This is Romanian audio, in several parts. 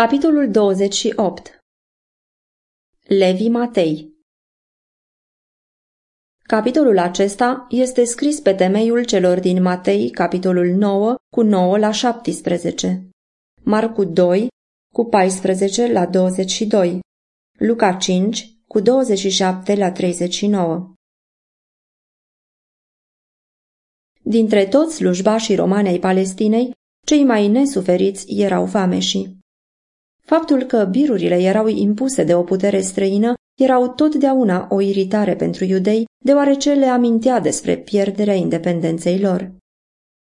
Capitolul 28 Levi Matei Capitolul acesta este scris pe temeiul celor din Matei, capitolul 9, cu 9 la 17, Marcu 2, cu 14 la 22, Luca 5, cu 27 la 39. Dintre toți slujbașii romani ai Palestinei, cei mai nesuferiți erau fameșii. Faptul că birurile erau impuse de o putere străină erau totdeauna o iritare pentru iudei, deoarece le amintea despre pierderea independenței lor.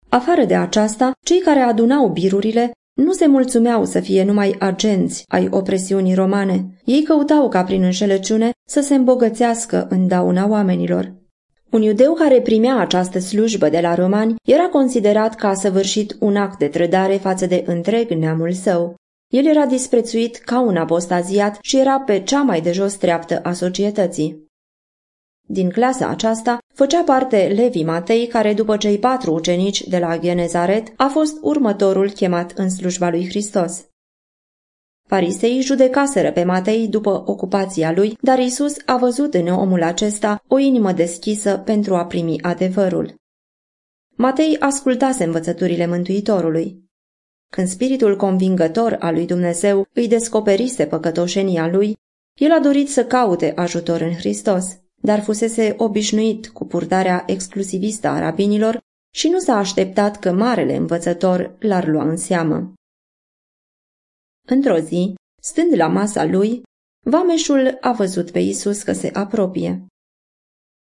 Afară de aceasta, cei care adunau birurile nu se mulțumeau să fie numai agenți ai opresiunii romane. Ei căutau ca prin înșelăciune să se îmbogățească în dauna oamenilor. Un iudeu care primea această slujbă de la romani era considerat că a săvârșit un act de trădare față de întreg neamul său. El era disprețuit ca un apostaziat și era pe cea mai de jos treaptă a societății. Din clasa aceasta făcea parte Levi Matei, care după cei patru ucenici de la Genezaret a fost următorul chemat în slujba lui Hristos. Farisei judecaseră pe Matei după ocupația lui, dar Isus a văzut în omul acesta o inimă deschisă pentru a primi adevărul. Matei ascultase învățăturile Mântuitorului. Când spiritul convingător al lui Dumnezeu îi descoperise păcătoșenia lui, el a dorit să caute ajutor în Hristos, dar fusese obișnuit cu purtarea exclusivistă a rabinilor și nu s-a așteptat că marele învățător l-ar lua în seamă. Într-o zi, stând la masa lui, vameșul a văzut pe Isus că se apropie.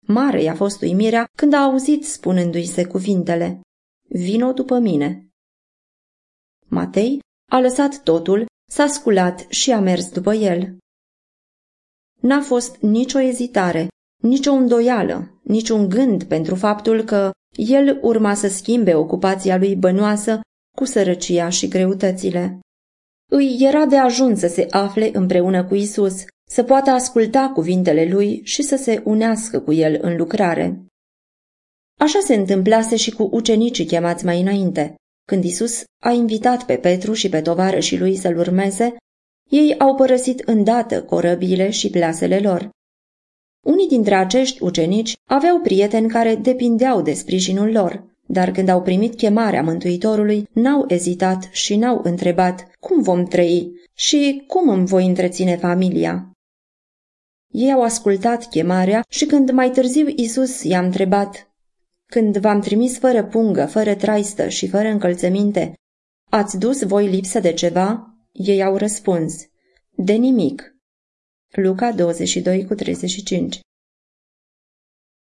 Mare i-a fost uimirea când a auzit spunându-i se cuvintele, Vino după mine. Matei a lăsat totul, s-a sculat și a mers după el. N-a fost nicio ezitare, nicio îndoială, niciun gând pentru faptul că el urma să schimbe ocupația lui bănoasă cu sărăcia și greutățile. Îi era de ajuns să se afle împreună cu Isus, să poată asculta cuvintele lui și să se unească cu el în lucrare. Așa se întâmplase și cu ucenicii chemați mai înainte. Când Isus a invitat pe Petru și pe tovarășii lui să-l urmeze, ei au părăsit îndată corăbiile și plasele lor. Unii dintre acești ucenici aveau prieteni care depindeau de sprijinul lor, dar când au primit chemarea Mântuitorului, n-au ezitat și n-au întrebat cum vom trăi și cum îmi voi întreține familia. Ei au ascultat chemarea și când mai târziu Isus i-a întrebat când v-am trimis fără pungă, fără traistă și fără încălțăminte, ați dus voi lipsă de ceva? Ei au răspuns, de nimic. Luca 22 cu 35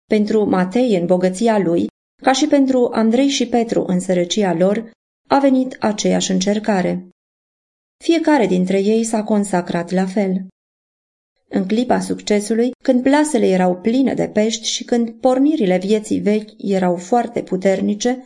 Pentru Matei în bogăția lui, ca și pentru Andrei și Petru în sărăcia lor, a venit aceeași încercare. Fiecare dintre ei s-a consacrat la fel. În clipa succesului, când plasele erau pline de pești și când pornirile vieții vechi erau foarte puternice,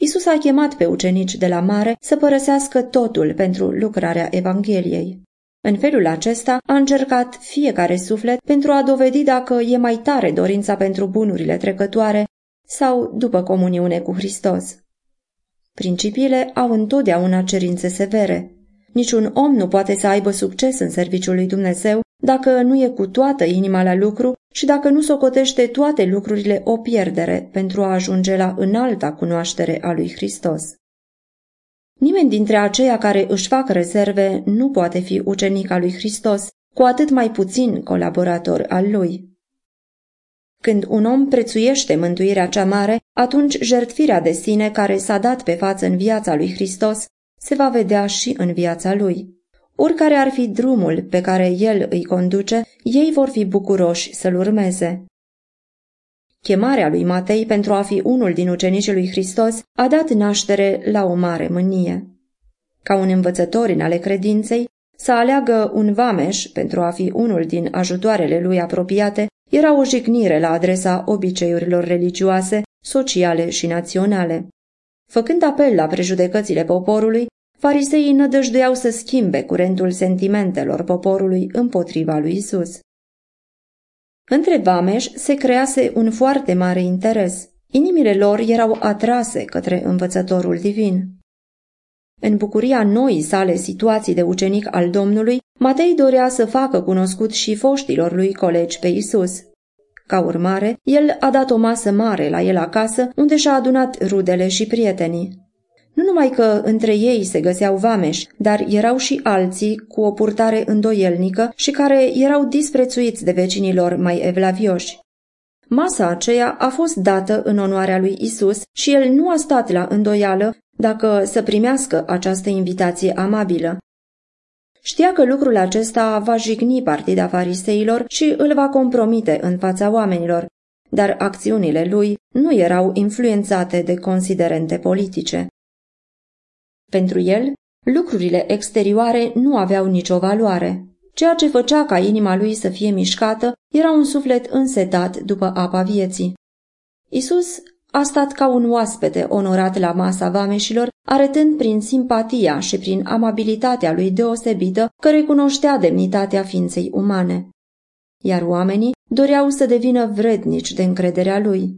Isus a chemat pe ucenici de la mare să părăsească totul pentru lucrarea Evangheliei. În felul acesta a încercat fiecare suflet pentru a dovedi dacă e mai tare dorința pentru bunurile trecătoare sau după comuniune cu Hristos. Principiile au întotdeauna cerințe severe. Niciun om nu poate să aibă succes în serviciul lui Dumnezeu dacă nu e cu toată inima la lucru și dacă nu socotește toate lucrurile o pierdere pentru a ajunge la înalta cunoaștere a lui Hristos. Nimeni dintre aceia care își fac rezerve nu poate fi ucenic al lui Hristos, cu atât mai puțin colaborator al lui. Când un om prețuiește mântuirea cea mare, atunci jertfirea de sine care s-a dat pe față în viața lui Hristos se va vedea și în viața lui. Oricare ar fi drumul pe care el îi conduce, ei vor fi bucuroși să-l urmeze. Chemarea lui Matei pentru a fi unul din ucenicii lui Hristos a dat naștere la o mare mânie. Ca un învățător în ale credinței, să aleagă un vameș pentru a fi unul din ajutoarele lui apropiate era o jignire la adresa obiceiurilor religioase, sociale și naționale. Făcând apel la prejudecățile poporului, Fariseii nădăjduiau să schimbe curentul sentimentelor poporului împotriva lui Isus. Între vameș se crease un foarte mare interes. Inimile lor erau atrase către învățătorul divin. În bucuria noii sale situații de ucenic al Domnului, Matei dorea să facă cunoscut și foștilor lui colegi pe Isus. Ca urmare, el a dat o masă mare la el acasă, unde și-a adunat rudele și prietenii. Nu numai că între ei se găseau vameși, dar erau și alții cu o purtare îndoielnică și care erau disprețuiți de vecinilor mai evlavioși. Masa aceea a fost dată în onoarea lui Isus și el nu a stat la îndoială dacă să primească această invitație amabilă. Știa că lucrul acesta va jigni partida fariseilor și îl va compromite în fața oamenilor, dar acțiunile lui nu erau influențate de considerente politice. Pentru el, lucrurile exterioare nu aveau nicio valoare. Ceea ce făcea ca inima lui să fie mișcată era un suflet însetat după apa vieții. Isus a stat ca un oaspete onorat la masa vameșilor, arătând prin simpatia și prin amabilitatea lui deosebită că recunoștea demnitatea ființei umane. Iar oamenii doreau să devină vrednici de încrederea lui.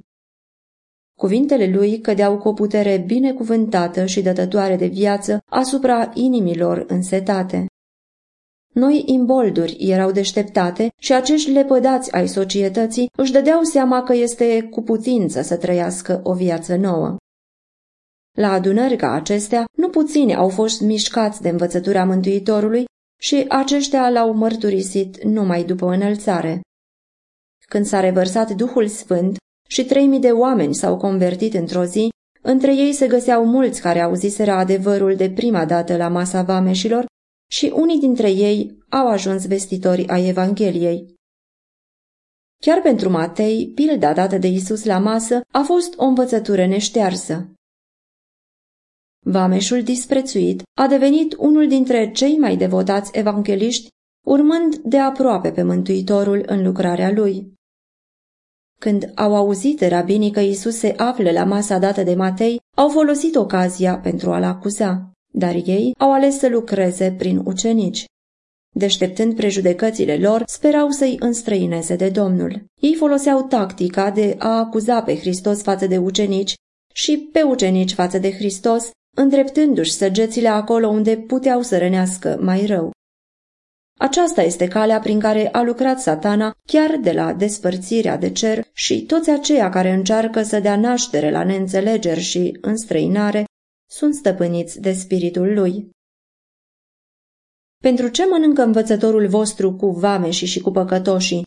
Cuvintele lui cădeau cu o putere binecuvântată și dătătoare de viață asupra inimilor însetate. Noi imbolduri erau deșteptate și acești lepădați ai societății își dădeau seama că este cu putință să trăiască o viață nouă. La adunări ca acestea, nu puțini au fost mișcați de învățătura Mântuitorului și aceștia l-au mărturisit numai după înălțare. Când s-a revărsat Duhul Sfânt și trei mii de oameni s-au convertit într-o zi, între ei se găseau mulți care auziseră adevărul de prima dată la masa vameșilor și unii dintre ei au ajuns vestitori ai Evangheliei. Chiar pentru Matei, pilda dată de Isus la masă a fost o învățătură neștearsă. Vameșul disprețuit a devenit unul dintre cei mai devotați evangeliști, urmând de aproape pe Mântuitorul în lucrarea lui. Când au auzit rabinii că Isus se află la masa dată de Matei, au folosit ocazia pentru a-l acuza dar ei au ales să lucreze prin ucenici. Deșteptând prejudecățile lor, sperau să-i înstrăineze de Domnul. Ei foloseau tactica de a acuza pe Hristos față de ucenici și pe ucenici față de Hristos, îndreptându-și săgețile acolo unde puteau să rănească mai rău. Aceasta este calea prin care a lucrat satana chiar de la despărțirea de cer și toți aceia care încearcă să dea naștere la neînțelegeri și înstrăinare sunt stăpâniți de spiritul lui. Pentru ce mănâncă învățătorul vostru cu vameșii și cu păcătoșii?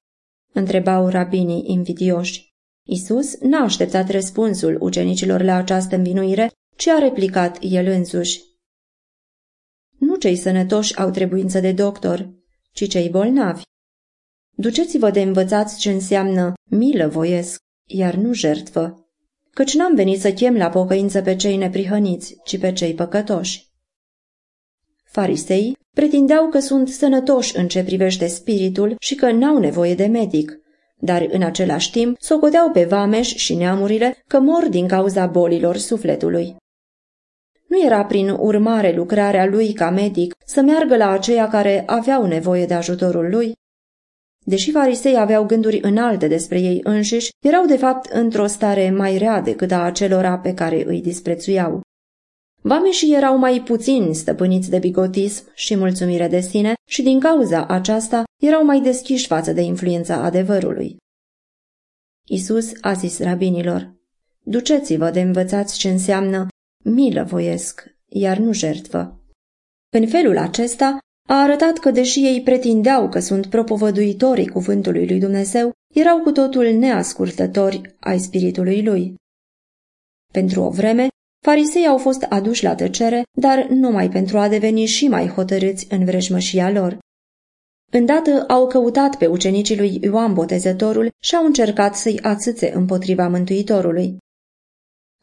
întrebau rabinii invidioși. Isus n-a așteptat răspunsul ucenicilor la această învinuire, ci a replicat el însuși. Nu cei sănătoși au trebuință de doctor, ci cei bolnavi. Duceți-vă de învățați ce înseamnă milă voiesc, iar nu jertvă căci n-am venit să chem la pocăință pe cei neprihăniți, ci pe cei păcătoși. Farisei pretindeau că sunt sănătoși în ce privește spiritul și că n-au nevoie de medic, dar în același timp socoteau pe vameș și neamurile că mor din cauza bolilor sufletului. Nu era prin urmare lucrarea lui ca medic să meargă la aceia care aveau nevoie de ajutorul lui? Deși farisei aveau gânduri înalte despre ei înșiși, erau de fapt într-o stare mai rea decât a acelora pe care îi disprețuiau. Vameșii erau mai puțin stăpâniți de bigotism și mulțumire de sine și din cauza aceasta erau mai deschiși față de influența adevărului. Isus a zis rabinilor, Duceți-vă de învățați ce înseamnă milă voiesc, iar nu jertvă. În felul acesta, a arătat că, deși ei pretindeau că sunt propovăduitorii cuvântului lui Dumnezeu, erau cu totul neascultători ai spiritului lui. Pentru o vreme, farisei au fost aduși la tăcere, dar numai pentru a deveni și mai hotărâți în vrejmășia lor. Îndată au căutat pe ucenicii lui Ioan Botezătorul și au încercat să-i ațâțe împotriva Mântuitorului.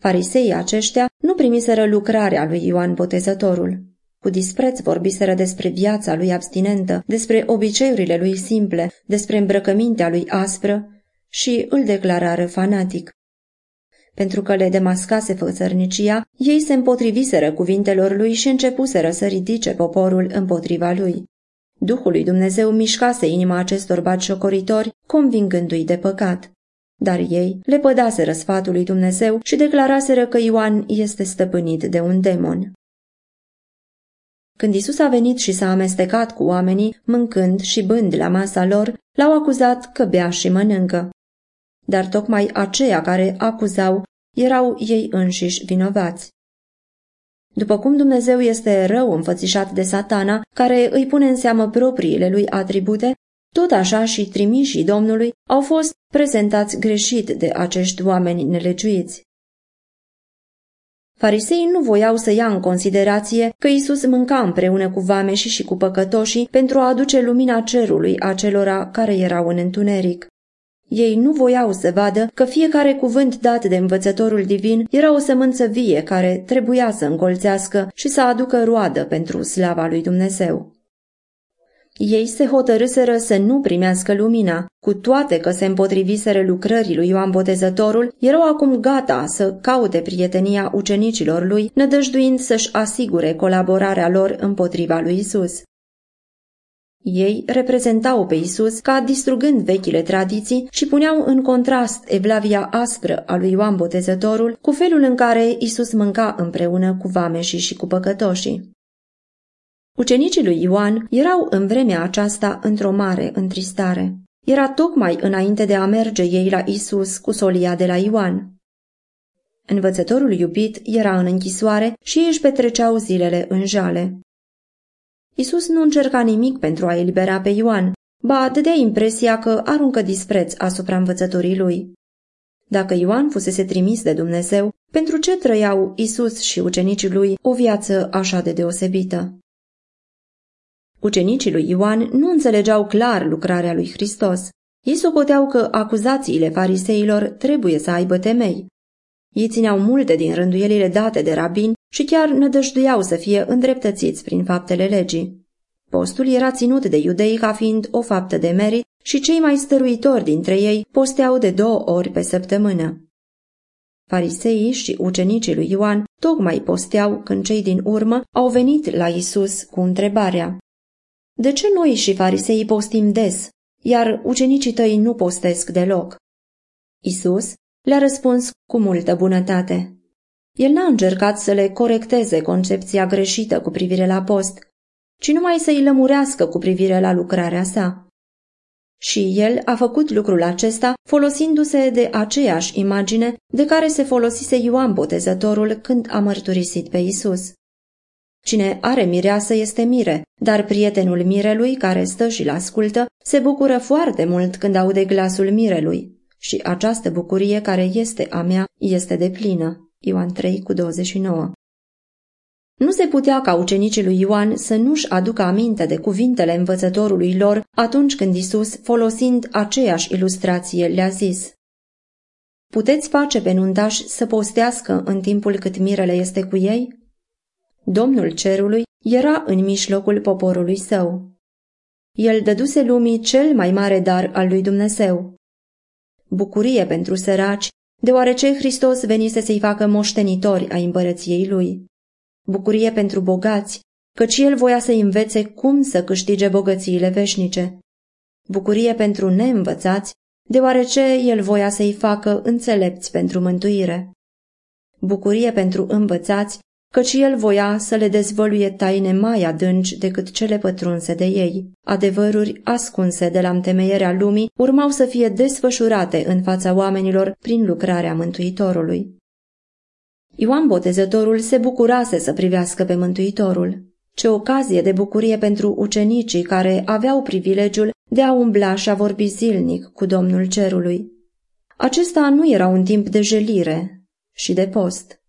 Fariseii aceștia nu primiseră lucrarea lui Ioan Botezătorul. Cu dispreț vorbiseră despre viața lui abstinentă, despre obiceiurile lui simple, despre îmbrăcămintea lui aspră și îl declarară fanatic. Pentru că le demascase fățărnicia, ei se împotriviseră cuvintelor lui și începuseră să ridice poporul împotriva lui. Duhul lui Dumnezeu mișcase inima acestor batjocoritori, convingându-i de păcat. Dar ei le pădaseră sfatul lui Dumnezeu și declaraseră că Ioan este stăpânit de un demon. Când Isus a venit și s-a amestecat cu oamenii, mâncând și bând la masa lor, l-au acuzat că bea și mănâncă. Dar tocmai aceia care acuzau erau ei înșiși vinovați. După cum Dumnezeu este rău înfățișat de satana, care îi pune în seamă propriile lui atribute, tot așa și trimișii Domnului au fost prezentați greșit de acești oameni nelegiuiți. Fariseii nu voiau să ia în considerație că Isus mânca împreună cu vameși și cu păcătoșii pentru a aduce lumina cerului acelora care erau în întuneric. Ei nu voiau să vadă că fiecare cuvânt dat de învățătorul divin era o sămânță vie care trebuia să încolțească și să aducă roadă pentru slava lui Dumnezeu. Ei se hotărâseră să nu primească lumina, cu toate că se împotriviseră lucrării lui Ioan Botezătorul, erau acum gata să caute prietenia ucenicilor lui, nădăjduind să-și asigure colaborarea lor împotriva lui Isus. Ei reprezentau pe Isus ca distrugând vechile tradiții și puneau în contrast evlavia aspră a lui Ioan Botezătorul cu felul în care Isus mânca împreună cu vameșii și cu păcătoșii. Ucenicii lui Ioan erau în vremea aceasta într-o mare întristare. Era tocmai înainte de a merge ei la Isus cu solia de la Ioan. Învățătorul iubit era în închisoare și ei își petreceau zilele în jale. Isus nu încerca nimic pentru a elibera pe Ioan, ba dădea impresia că aruncă dispreț asupra învățătorii lui. Dacă Ioan fusese trimis de Dumnezeu, pentru ce trăiau Isus și ucenicii lui o viață așa de deosebită? Ucenicii lui Ioan nu înțelegeau clar lucrarea lui Hristos. Ei socoteau că acuzațiile fariseilor trebuie să aibă temei. Ei țineau multe din rânduielile date de rabini și chiar nădăjduiau să fie îndreptățiți prin faptele legii. Postul era ținut de iudei ca fiind o faptă de merit și cei mai stăruitori dintre ei posteau de două ori pe săptămână. Fariseii și ucenicii lui Ioan tocmai posteau când cei din urmă au venit la Isus cu întrebarea De ce noi și fariseii postim des, iar ucenicii tăi nu postesc deloc? Isus le-a răspuns cu multă bunătate. El n-a încercat să le corecteze concepția greșită cu privire la post, ci numai să îi lămurească cu privire la lucrarea sa. Și el a făcut lucrul acesta folosindu-se de aceeași imagine de care se folosise Ioan Botezătorul când a mărturisit pe Isus. Cine are mireasă este mire, dar prietenul mirelui care stă și-l ascultă se bucură foarte mult când aude glasul mirelui și această bucurie care este a mea este de plină. Ioan 3 cu 29 Nu se putea ca ucenicii lui Ioan să nu-și aducă aminte de cuvintele învățătorului lor atunci când Isus, folosind aceeași ilustrație, le-a zis Puteți face pe nuntași să postească în timpul cât mirele este cu ei? Domnul cerului era în mijlocul poporului său. El dăduse lumii cel mai mare dar al lui Dumnezeu. Bucurie pentru săraci deoarece Hristos venise să-i facă moștenitori a împărăției lui. Bucurie pentru bogați, căci el voia să-i învețe cum să câștige bogățiile veșnice. Bucurie pentru neînvățați, deoarece el voia să-i facă înțelepți pentru mântuire. Bucurie pentru învățați, căci el voia să le dezvăluie taine mai adânci decât cele pătrunse de ei. Adevăruri ascunse de la întemeierea lumii urmau să fie desfășurate în fața oamenilor prin lucrarea Mântuitorului. Ioan Botezătorul se bucurase să privească pe Mântuitorul. Ce ocazie de bucurie pentru ucenicii care aveau privilegiul de a umbla și a vorbi zilnic cu Domnul Cerului. Acesta nu era un timp de jelire și de post.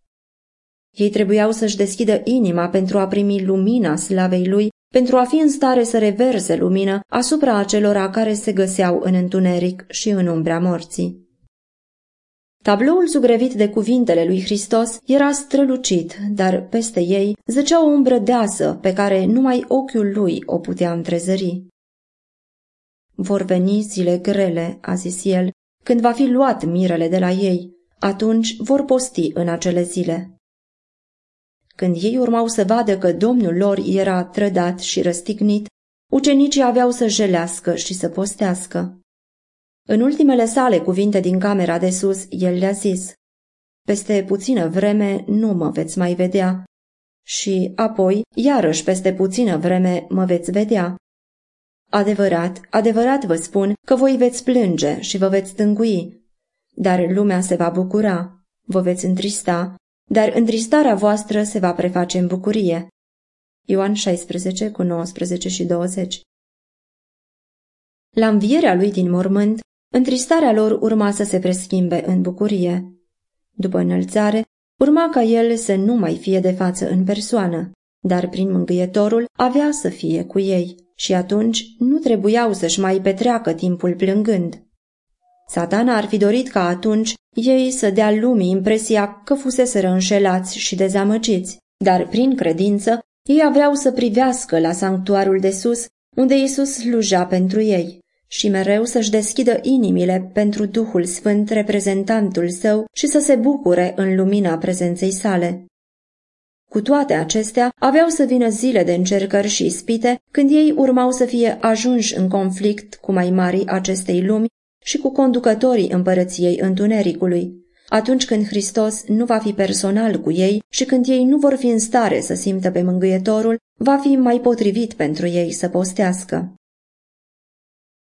Ei trebuiau să-și deschidă inima pentru a primi lumina slavei lui, pentru a fi în stare să reverse lumină asupra acelora care se găseau în întuneric și în umbrea morții. Tabloul zugrevit de cuvintele lui Hristos era strălucit, dar peste ei zăcea o umbră deasă pe care numai ochiul lui o putea întrezări. Vor veni zile grele, a zis el, când va fi luat mirele de la ei, atunci vor posti în acele zile. Când ei urmau să vadă că domnul lor era trădat și răstignit, ucenicii aveau să jelească și să postească. În ultimele sale cuvinte din camera de sus, el le-a zis, Peste puțină vreme nu mă veți mai vedea și apoi, iarăși peste puțină vreme, mă veți vedea. Adevărat, adevărat vă spun că voi veți plânge și vă veți tângui, dar lumea se va bucura, vă veți întrista, dar întristarea voastră se va preface în bucurie. Ioan 16 cu 19 și 20 La învierea lui din mormânt, întristarea lor urma să se preschimbe în bucurie. După înălțare, urma ca el să nu mai fie de față în persoană, dar prin mângâietorul avea să fie cu ei și atunci nu trebuiau să-și mai petreacă timpul plângând. Satana ar fi dorit ca atunci ei să dea lumii impresia că fuseseră înșelați și dezamăgiți, dar prin credință ei aveau să privească la sanctuarul de sus, unde Isus sluja pentru ei, și mereu să-și deschidă inimile pentru Duhul Sfânt, reprezentantul său, și să se bucure în lumina prezenței sale. Cu toate acestea, aveau să vină zile de încercări și ispite, când ei urmau să fie ajunși în conflict cu mai mari acestei lumi și cu conducătorii împărăției întunericului, atunci când Hristos nu va fi personal cu ei și când ei nu vor fi în stare să simtă pe mângâietorul, va fi mai potrivit pentru ei să postească.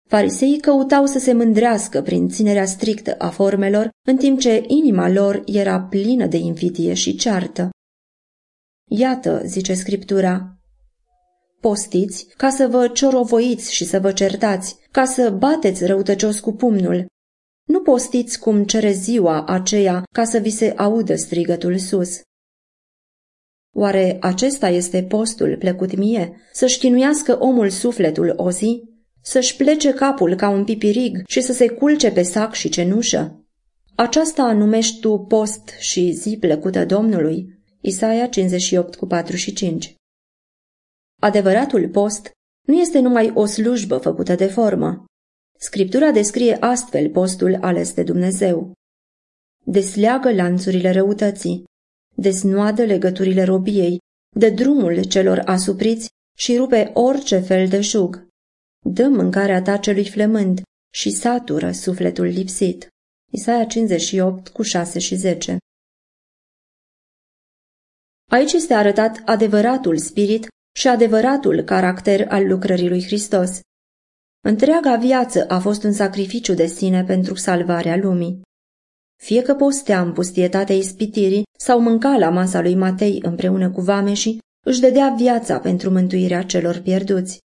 Fariseii căutau să se mândrească prin ținerea strictă a formelor, în timp ce inima lor era plină de invidie și ceartă. Iată, zice Scriptura, postiți ca să vă ciorovoiți și să vă certați, ca să bateți răutăcios cu pumnul. Nu postiți cum cere ziua aceea ca să vi se audă strigătul sus. Oare acesta este postul plecut mie? Să-și șchinuiască omul sufletul o zi? Să-și plece capul ca un pipirig și să se culce pe sac și cenușă? Aceasta numești tu post și zi plăcută Domnului? Isaia 58 cu 4 și 5 Adevăratul post nu este numai o slujbă făcută de formă. Scriptura descrie astfel postul ales de Dumnezeu. Desleagă lanțurile răutății, desnoadă legăturile robiei, de drumul celor asupriți și rupe orice fel de șug. Dă mâncarea ta celui flămând și satură sufletul lipsit. Isaia 58 cu 6 și 10 Aici este arătat adevăratul spirit și adevăratul caracter al lucrării lui Hristos. Întreaga viață a fost un sacrificiu de sine pentru salvarea lumii. Fie că postea în pustietatea ispitirii sau mânca la masa lui Matei împreună cu vameșii, își dădea viața pentru mântuirea celor pierduți.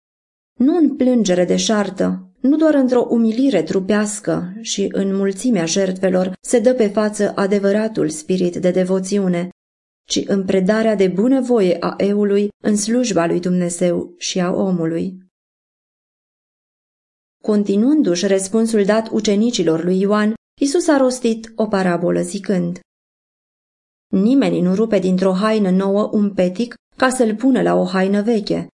Nu în plângere de șartă, nu doar într-o umilire trupească și în mulțimea jertfelor se dă pe față adevăratul spirit de devoțiune, ci în predarea de bunăvoie a eului în slujba lui Dumnezeu și a omului. Continuându-și răspunsul dat ucenicilor lui Ioan, Isus a rostit o parabolă zicând Nimeni nu rupe dintr-o haină nouă un petic ca să-l pună la o haină veche.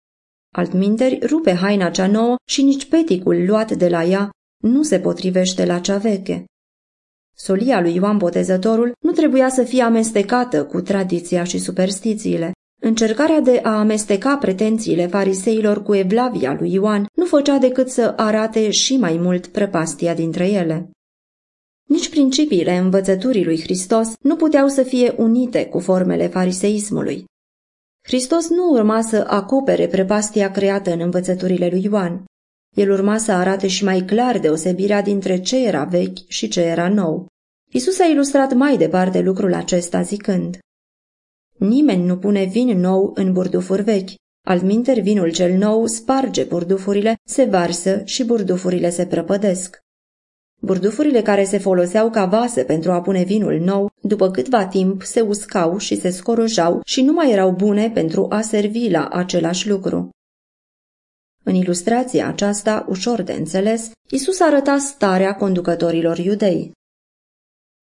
Altminteri rupe haina cea nouă și nici peticul luat de la ea nu se potrivește la cea veche. Solia lui Ioan Botezătorul nu trebuia să fie amestecată cu tradiția și superstițiile. Încercarea de a amesteca pretențiile fariseilor cu evlavia lui Ioan nu făcea decât să arate și mai mult prăpastia dintre ele. Nici principiile învățăturii lui Hristos nu puteau să fie unite cu formele fariseismului. Hristos nu urma să acopere prepastia creată în învățăturile lui Ioan. El urma să arate și mai clar deosebirea dintre ce era vechi și ce era nou. Isus a ilustrat mai departe lucrul acesta zicând Nimeni nu pune vin nou în burdufuri vechi, altminter vinul cel nou sparge burdufurile, se varsă și burdufurile se prăpădesc. Burdufurile care se foloseau ca vase pentru a pune vinul nou, după câtva timp se uscau și se scorojau și nu mai erau bune pentru a servi la același lucru. În ilustrația aceasta, ușor de înțeles, Isus arăta starea conducătorilor iudei.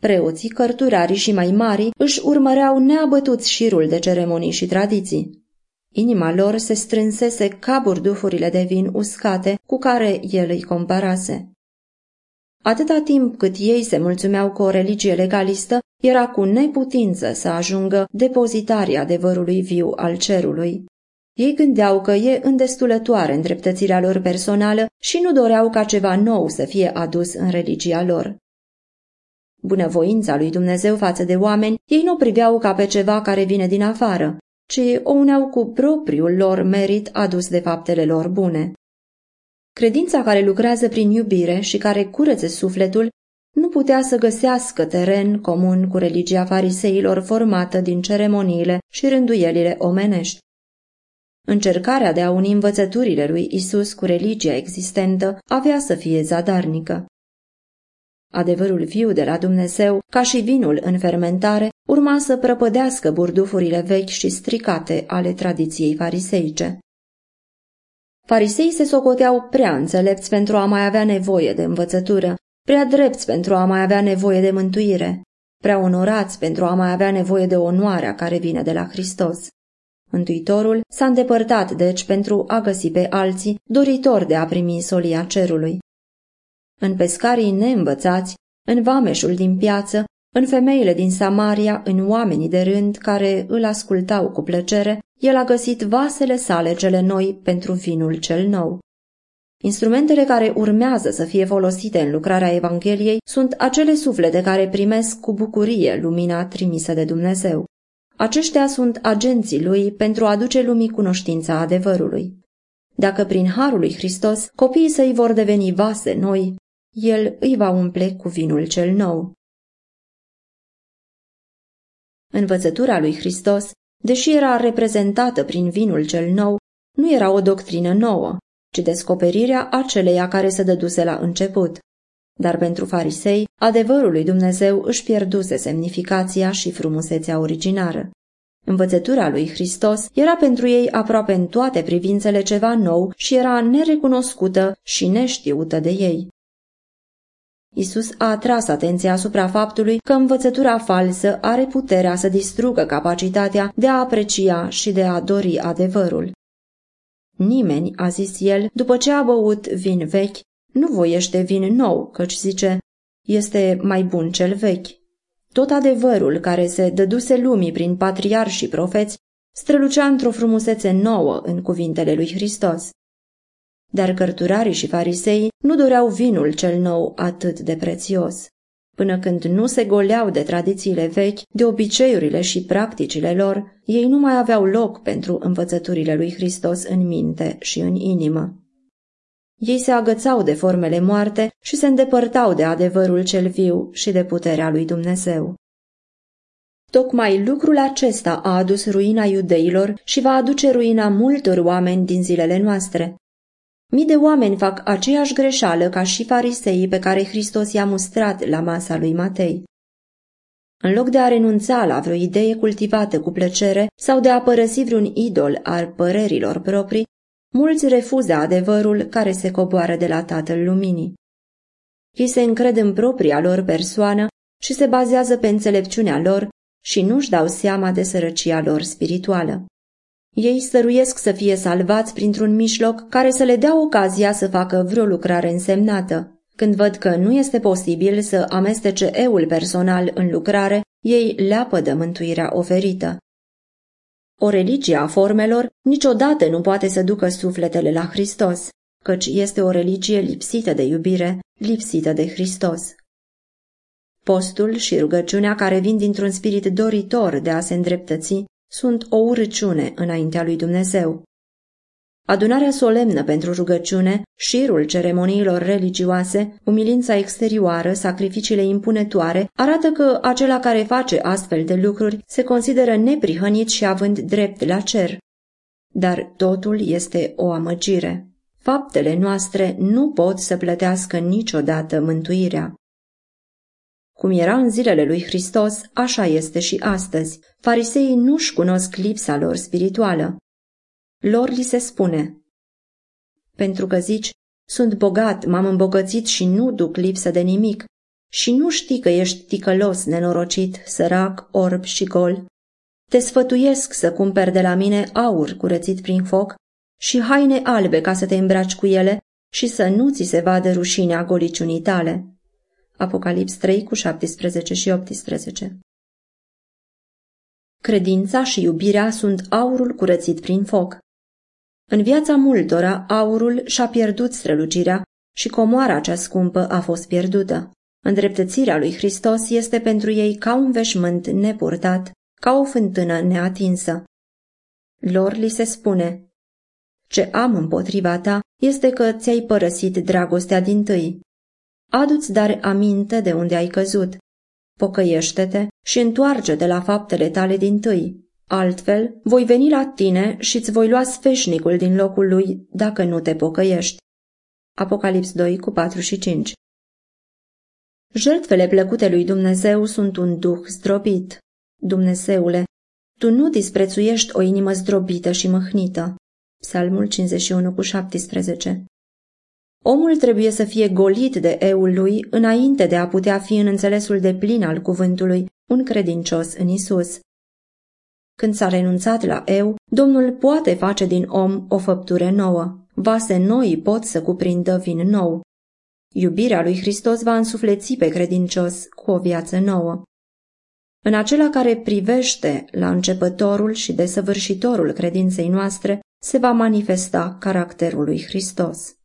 Preoții, cărturarii și mai mari își urmăreau neabătuți șirul de ceremonii și tradiții. Inima lor se strânsese ca burdufurile de vin uscate cu care el îi comparase. Atâta timp cât ei se mulțumeau cu o religie legalistă, era cu neputință să ajungă depozitarii adevărului viu al cerului. Ei gândeau că e îndestulătoare îndreptățirea lor personală și nu doreau ca ceva nou să fie adus în religia lor. Bunăvoința lui Dumnezeu față de oameni, ei nu priveau ca pe ceva care vine din afară. ci o uneau cu propriul lor merit adus de faptele lor bune. Credința care lucrează prin iubire și care curățe sufletul nu putea să găsească teren comun cu religia fariseilor formată din ceremoniile și rânduielile omenești. Încercarea de a uni învățăturile lui Isus cu religia existentă avea să fie zadarnică. Adevărul viu de la Dumnezeu, ca și vinul în fermentare, urma să prăpădească burdufurile vechi și stricate ale tradiției fariseice. Farisei se socoteau prea înțelepți pentru a mai avea nevoie de învățătură, prea drepți pentru a mai avea nevoie de mântuire, prea onorați pentru a mai avea nevoie de onoarea care vine de la Hristos. Mântuitorul s-a îndepărtat, deci, pentru a găsi pe alții doritori de a primi solia cerului. În pescarii neînvățați, în vameșul din piață, în femeile din Samaria, în oamenii de rând care îl ascultau cu plăcere, el a găsit vasele sale cele noi pentru vinul cel nou. Instrumentele care urmează să fie folosite în lucrarea Evangheliei sunt acele suflete care primesc cu bucurie lumina trimisă de Dumnezeu. Aceștia sunt agenții lui pentru a aduce lumii cunoștința adevărului. Dacă prin harul lui Hristos copiii săi vor deveni vase noi, el îi va umple cu vinul cel nou. Învățătura lui Hristos, deși era reprezentată prin vinul cel nou, nu era o doctrină nouă, ci descoperirea aceleia care se dăduse la început. Dar pentru farisei, adevărul lui Dumnezeu își pierduse semnificația și frumusețea originară. Învățătura lui Hristos era pentru ei aproape în toate privințele ceva nou și era nerecunoscută și neștiută de ei. Isus a atras atenția asupra faptului că învățătura falsă are puterea să distrugă capacitatea de a aprecia și de a dori adevărul. Nimeni, a zis el, după ce a băut vin vechi, nu voiește vin nou, căci zice, este mai bun cel vechi. Tot adevărul care se dăduse lumii prin patriar și profeți strălucea într-o frumusețe nouă în cuvintele lui Hristos. Dar cărturarii și farisei nu doreau vinul cel nou atât de prețios. Până când nu se goleau de tradițiile vechi, de obiceiurile și practicile lor, ei nu mai aveau loc pentru învățăturile lui Hristos în minte și în inimă. Ei se agățau de formele moarte și se îndepărtau de adevărul cel viu și de puterea lui Dumnezeu. Tocmai lucrul acesta a adus ruina iudeilor și va aduce ruina multor oameni din zilele noastre. Mii de oameni fac aceeași greșeală ca și fariseii pe care Hristos i-a mustrat la masa lui Matei. În loc de a renunța la vreo idee cultivată cu plăcere sau de a părăsi vreun idol al părerilor proprii, mulți refuză adevărul care se coboară de la Tatăl Luminii. Ei se încred în propria lor persoană și se bazează pe înțelepciunea lor și nu-și dau seama de sărăcia lor spirituală. Ei stăruiesc să fie salvați printr-un mijloc care să le dea ocazia să facă vreo lucrare însemnată. Când văd că nu este posibil să amestece eul personal în lucrare, ei leapă de mântuirea oferită. O religie a formelor niciodată nu poate să ducă sufletele la Hristos, căci este o religie lipsită de iubire, lipsită de Hristos. Postul și rugăciunea care vin dintr-un spirit doritor de a se îndreptăți sunt o urăciune înaintea lui Dumnezeu. Adunarea solemnă pentru rugăciune, șirul ceremoniilor religioase, umilința exterioară, sacrificiile impunătoare, arată că acela care face astfel de lucruri se consideră neprihănit și având drept la cer. Dar totul este o amăgire. Faptele noastre nu pot să plătească niciodată mântuirea. Cum era în zilele lui Hristos, așa este și astăzi. Fariseii nu-și cunosc lipsa lor spirituală. Lor li se spune, pentru că zici, sunt bogat, m-am îmbogățit și nu duc lipsă de nimic, și nu știi că ești ticălos, nenorocit, sărac, orb și gol. Te sfătuiesc să cumperi de la mine aur curățit prin foc și haine albe ca să te îmbraci cu ele și să nu ți se vadă rușinea goliciunii tale. Apocalips 3 cu 17 și 18 Credința și iubirea sunt aurul curățit prin foc. În viața multora, aurul și-a pierdut strălucirea și comoara cea scumpă a fost pierdută. Îndreptățirea lui Hristos este pentru ei ca un veșmânt nepurtat, ca o fântână neatinsă. Lor li se spune, Ce am împotriva ta este că ți-ai părăsit dragostea din tâi. Adu-ți dar aminte de unde ai căzut. Pocăiește-te și întoarce de la faptele tale din tâi. Altfel, voi veni la tine și îți voi lua sfeșnicul din locul lui dacă nu te pocăiești. Apocalips 2 cu 4 și 5 Jertfele plăcute lui Dumnezeu sunt un duh zdrobit. Dumnezeule, tu nu disprețuiești o inimă zdrobită și mâhnită. Psalmul 51 cu 17 Omul trebuie să fie golit de eul lui înainte de a putea fi în înțelesul de plin al cuvântului un credincios în Isus. Când s-a renunțat la eu, Domnul poate face din om o făptură nouă. Vase noi pot să cuprindă vin nou. Iubirea lui Hristos va însufleți pe credincios cu o viață nouă. În acela care privește la începătorul și desăvârșitorul credinței noastre, se va manifesta caracterul lui Hristos.